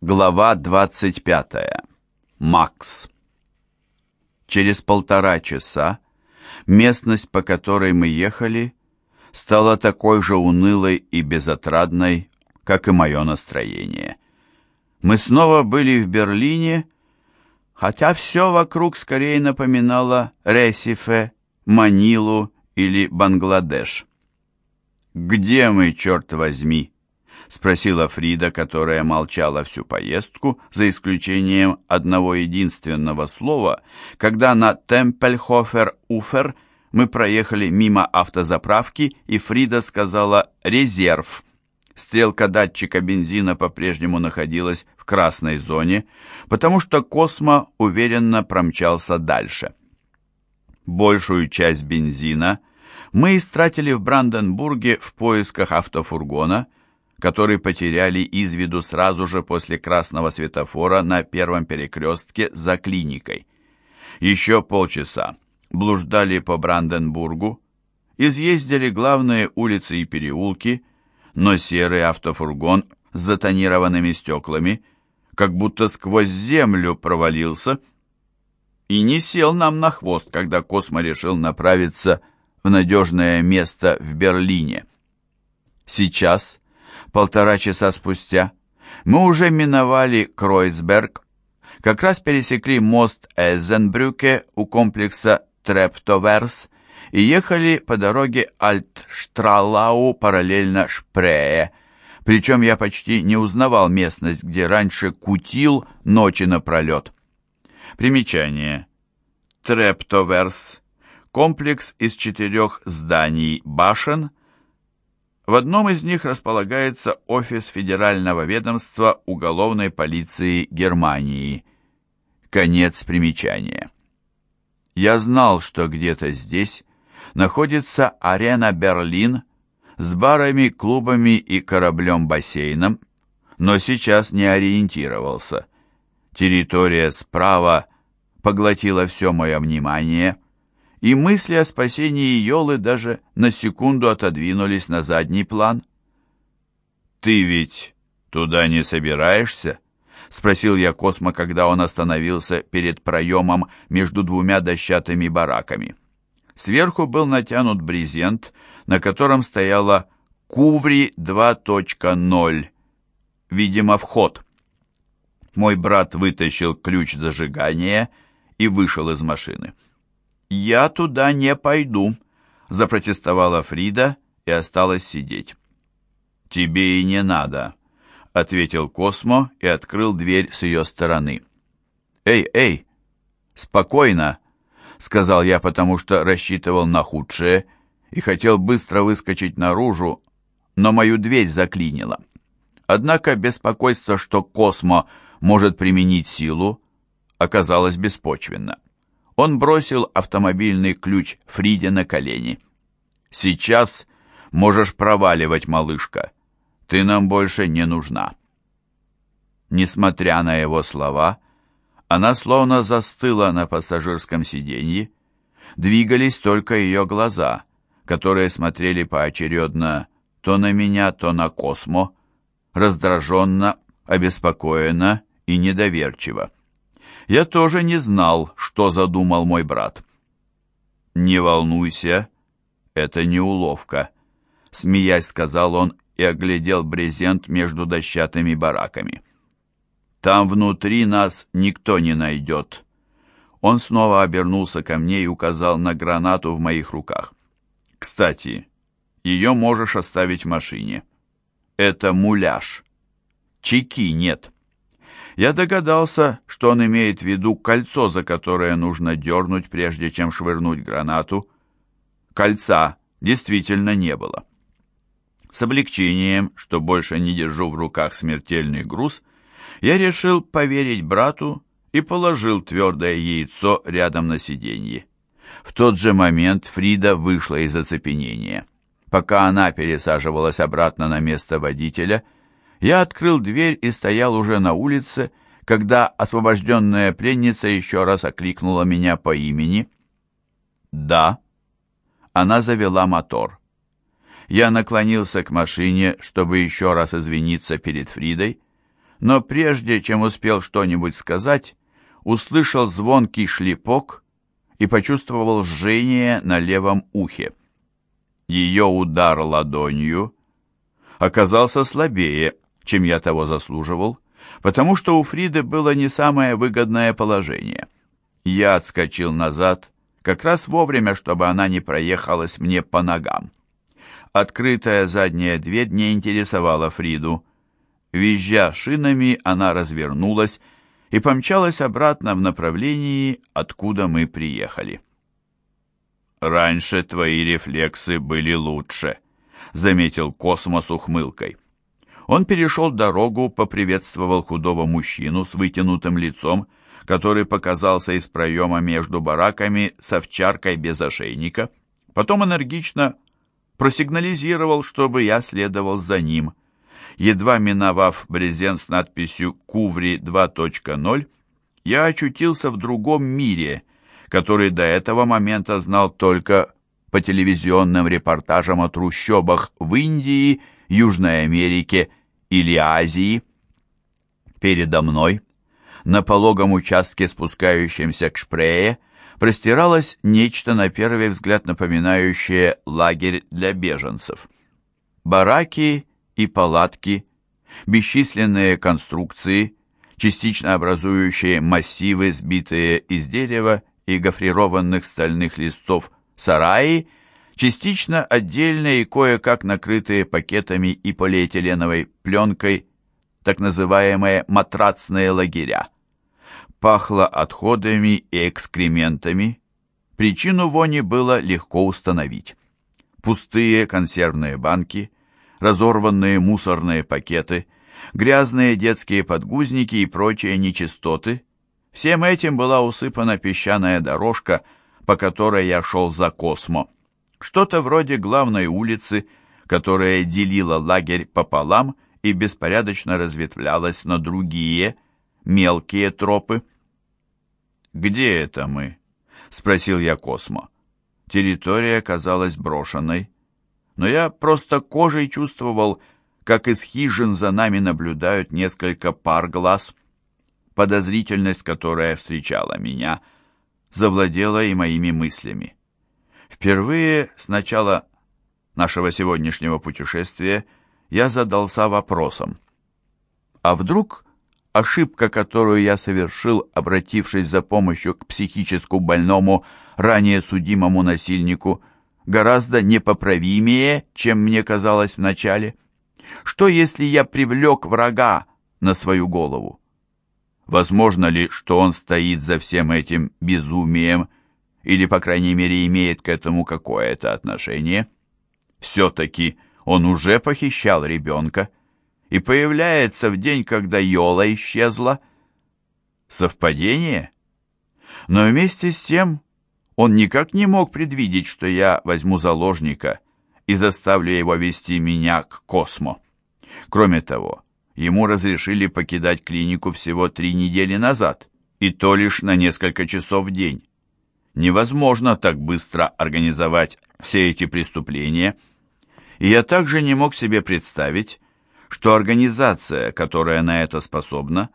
Глава 25. Макс. Через полтора часа местность, по которой мы ехали, стала такой же унылой и безотрадной, как и мое настроение. Мы снова были в Берлине, хотя все вокруг скорее напоминало Ресифе, Манилу или Бангладеш. «Где мы, черт возьми?» — спросила Фрида, которая молчала всю поездку, за исключением одного единственного слова, когда на Темпельхофер-Уфер мы проехали мимо автозаправки, и Фрида сказала «резерв». Стрелка датчика бензина по-прежнему находилась в красной зоне, потому что Космо уверенно промчался дальше. Большую часть бензина мы истратили в Бранденбурге в поисках автофургона – который потеряли из виду сразу же после красного светофора на первом перекрестке за клиникой. Еще полчаса блуждали по Бранденбургу, изъездили главные улицы и переулки, но серый автофургон с затонированными стеклами как будто сквозь землю провалился и не сел нам на хвост, когда Космо решил направиться в надежное место в Берлине. Сейчас полтора часа спустя, мы уже миновали Кройцберг, как раз пересекли мост Эзенбрюке у комплекса Трептоверс и ехали по дороге Альтштралау параллельно Шпрее, причем я почти не узнавал местность, где раньше кутил ночи напролет. Примечание. Трептоверс. Комплекс из четырех зданий башен – в одном из них располагается офис Федерального ведомства уголовной полиции Германии. Конец примечания. Я знал, что где-то здесь находится арена Берлин с барами, клубами и кораблем-бассейном, но сейчас не ориентировался. Территория справа поглотила все мое внимание – и мысли о спасении Йолы даже на секунду отодвинулись на задний план. «Ты ведь туда не собираешься?» — спросил я Космо, когда он остановился перед проемом между двумя дощатыми бараками. Сверху был натянут брезент, на котором стояла «Куври 2.0», видимо, вход. Мой брат вытащил ключ зажигания и вышел из машины. «Я туда не пойду», — запротестовала Фрида и осталась сидеть. «Тебе и не надо», — ответил Космо и открыл дверь с ее стороны. «Эй, эй, спокойно», — сказал я, потому что рассчитывал на худшее и хотел быстро выскочить наружу, но мою дверь заклинило. Однако беспокойство, что Космо может применить силу, оказалось беспочвенно. Он бросил автомобильный ключ Фриде на колени. «Сейчас можешь проваливать, малышка. Ты нам больше не нужна». Несмотря на его слова, она словно застыла на пассажирском сиденье. Двигались только ее глаза, которые смотрели поочередно то на меня, то на Космо, раздраженно, обеспокоенно и недоверчиво. Я тоже не знал, что задумал мой брат. «Не волнуйся, это не уловка», — смеясь сказал он и оглядел брезент между дощатыми бараками. «Там внутри нас никто не найдет». Он снова обернулся ко мне и указал на гранату в моих руках. «Кстати, ее можешь оставить в машине. Это муляж. Чеки нет». Я догадался, что он имеет в виду кольцо, за которое нужно дернуть, прежде чем швырнуть гранату. Кольца действительно не было. С облегчением, что больше не держу в руках смертельный груз, я решил поверить брату и положил твердое яйцо рядом на сиденье. В тот же момент Фрида вышла из оцепенения. Пока она пересаживалась обратно на место водителя – я открыл дверь и стоял уже на улице, когда освобожденная пленница еще раз окликнула меня по имени. «Да». Она завела мотор. Я наклонился к машине, чтобы еще раз извиниться перед Фридой, но прежде чем успел что-нибудь сказать, услышал звонкий шлепок и почувствовал жжение на левом ухе. Ее удар ладонью оказался слабее, чем я того заслуживал, потому что у Фриды было не самое выгодное положение. Я отскочил назад, как раз вовремя, чтобы она не проехалась мне по ногам. Открытая задняя дверь не интересовала Фриду. Визжа шинами, она развернулась и помчалась обратно в направлении, откуда мы приехали. «Раньше твои рефлексы были лучше», — заметил Космос ухмылкой. Он перешел дорогу, поприветствовал худого мужчину с вытянутым лицом, который показался из проема между бараками с овчаркой без ошейника, потом энергично просигнализировал, чтобы я следовал за ним. Едва миновав брезент с надписью «Куври 2.0», я очутился в другом мире, который до этого момента знал только по телевизионным репортажам о трущобах в Индии, Южной Америке или Азии. Передо мной, на пологом участке, спускающемся к Шпрее, простиралось нечто на первый взгляд напоминающее лагерь для беженцев. Бараки и палатки, бесчисленные конструкции, частично образующие массивы, сбитые из дерева и гофрированных стальных листов сараи, частично отдельные и кое-как накрытые пакетами и полиэтиленовой пленкой, так называемые матрацные лагеря. Пахло отходами и экскрементами. Причину вони было легко установить. Пустые консервные банки, разорванные мусорные пакеты, грязные детские подгузники и прочие нечистоты. Всем этим была усыпана песчаная дорожка, по которой я шел за Космо. Что-то вроде главной улицы, которая делила лагерь пополам и беспорядочно разветвлялась на другие, мелкие тропы. «Где это мы?» — спросил я Космо. Территория казалась брошенной, но я просто кожей чувствовал, как из хижин за нами наблюдают несколько пар глаз. Подозрительность, которая встречала меня, завладела и моими мыслями. Впервые с начала нашего сегодняшнего путешествия я задался вопросом. А вдруг ошибка, которую я совершил, обратившись за помощью к психически больному, ранее судимому насильнику, гораздо непоправимее, чем мне казалось вначале? Что, если я привлек врага на свою голову? Возможно ли, что он стоит за всем этим безумием или, по крайней мере, имеет к этому какое-то отношение. Все-таки он уже похищал ребенка и появляется в день, когда Йола исчезла. Совпадение? Но вместе с тем он никак не мог предвидеть, что я возьму заложника и заставлю его вести меня к Космо. Кроме того, ему разрешили покидать клинику всего три недели назад, и то лишь на несколько часов в день невозможно так быстро организовать все эти преступления, и я также не мог себе представить, что организация, которая на это способна,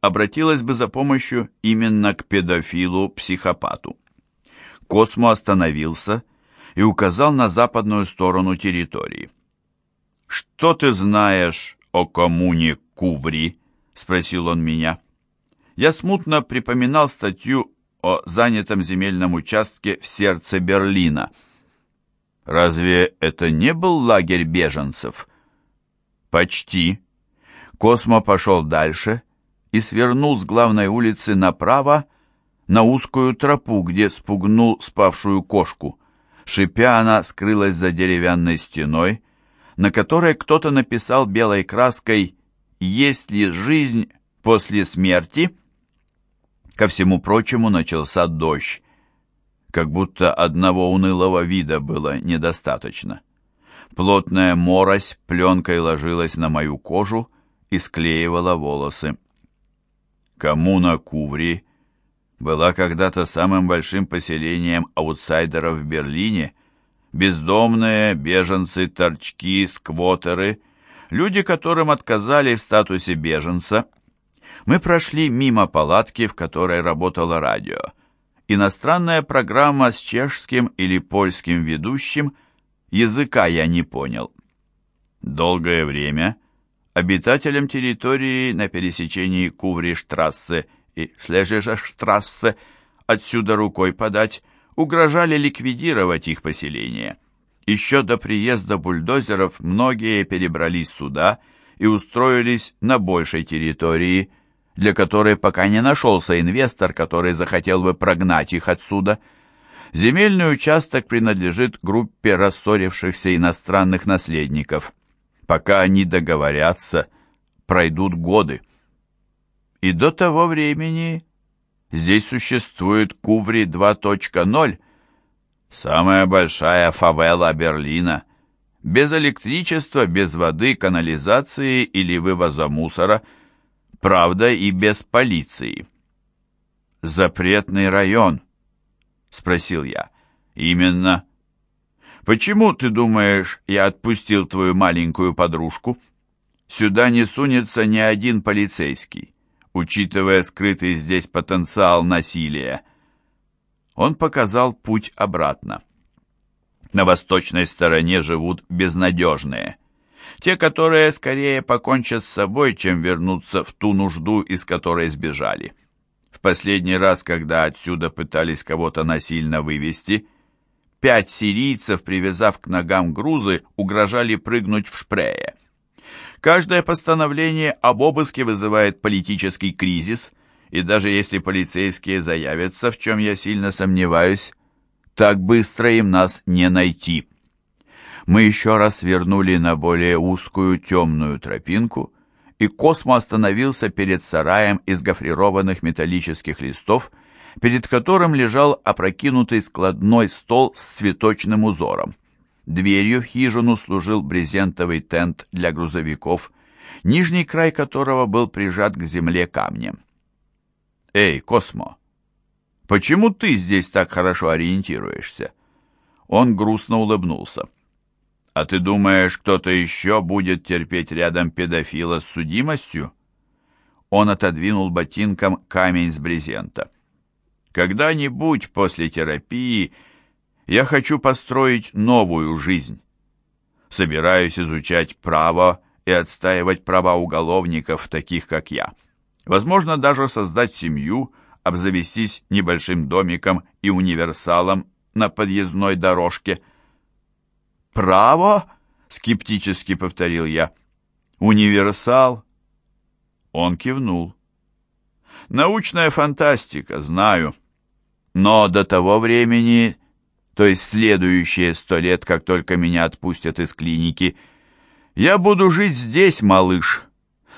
обратилась бы за помощью именно к педофилу-психопату. Космо остановился и указал на западную сторону территории. «Что ты знаешь о коммуне Куври?» — спросил он меня. Я смутно припоминал статью о занятом земельном участке в сердце Берлина. Разве это не был лагерь беженцев? Почти. Космо пошел дальше и свернул с главной улицы направо на узкую тропу, где спугнул спавшую кошку. Шипя, она скрылась за деревянной стеной, на которой кто-то написал белой краской «Есть ли жизнь после смерти?» Ко всему прочему начался дождь, как будто одного унылого вида было недостаточно. Плотная морось пленкой ложилась на мою кожу и склеивала волосы. Коммуна Куври была когда-то самым большим поселением аутсайдеров в Берлине. Бездомные, беженцы, торчки, сквотеры люди, которым отказали в статусе беженца. Мы прошли мимо палатки, в которой работало радио. Иностранная программа с чешским или польским ведущим, языка я не понял. Долгое время обитателям территории на пересечении Куври-штрассе и Шлежеша-штрассе отсюда рукой подать угрожали ликвидировать их поселение. Еще до приезда бульдозеров многие перебрались сюда и устроились на большей территории, для которой пока не нашелся инвестор, который захотел бы прогнать их отсюда. Земельный участок принадлежит группе рассорившихся иностранных наследников. Пока они договорятся, пройдут годы. И до того времени здесь существует Куври 2.0, самая большая фавела Берлина, без электричества, без воды, канализации или вывоза мусора, правда и без полиции. «Запретный район?» — спросил я. «Именно. Почему, ты думаешь, я отпустил твою маленькую подружку? Сюда не сунется ни один полицейский, учитывая скрытый здесь потенциал насилия. Он показал путь обратно. На восточной стороне живут безнадежные. Те, которые скорее покончат с собой, чем вернутся в ту нужду, из которой сбежали. В последний раз, когда отсюда пытались кого-то насильно вывести – Пять сирийцев, привязав к ногам грузы, угрожали прыгнуть в Шпрее. Каждое постановление об обыске вызывает политический кризис, и даже если полицейские заявятся, в чем я сильно сомневаюсь, так быстро им нас не найти. Мы еще раз вернули на более узкую темную тропинку, и Космо остановился перед сараем из гофрированных металлических листов, перед которым лежал опрокинутый складной стол с цветочным узором. Дверью в хижину служил брезентовый тент для грузовиков, нижний край которого был прижат к земле камнем. «Эй, Космо, почему ты здесь так хорошо ориентируешься?» Он грустно улыбнулся. «А ты думаешь, кто-то еще будет терпеть рядом педофила с судимостью?» Он отодвинул ботинком камень с брезента. Когда-нибудь после терапии я хочу построить новую жизнь. Собираюсь изучать право и отстаивать права уголовников, таких как я. Возможно, даже создать семью, обзавестись небольшим домиком и универсалом на подъездной дорожке. «Право?» — скептически повторил я. «Универсал?» Он кивнул. Научная фантастика, знаю. Но до того времени, то есть следующие сто лет, как только меня отпустят из клиники, я буду жить здесь, малыш,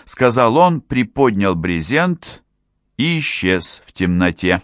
сказал он, приподнял брезент и исчез в темноте.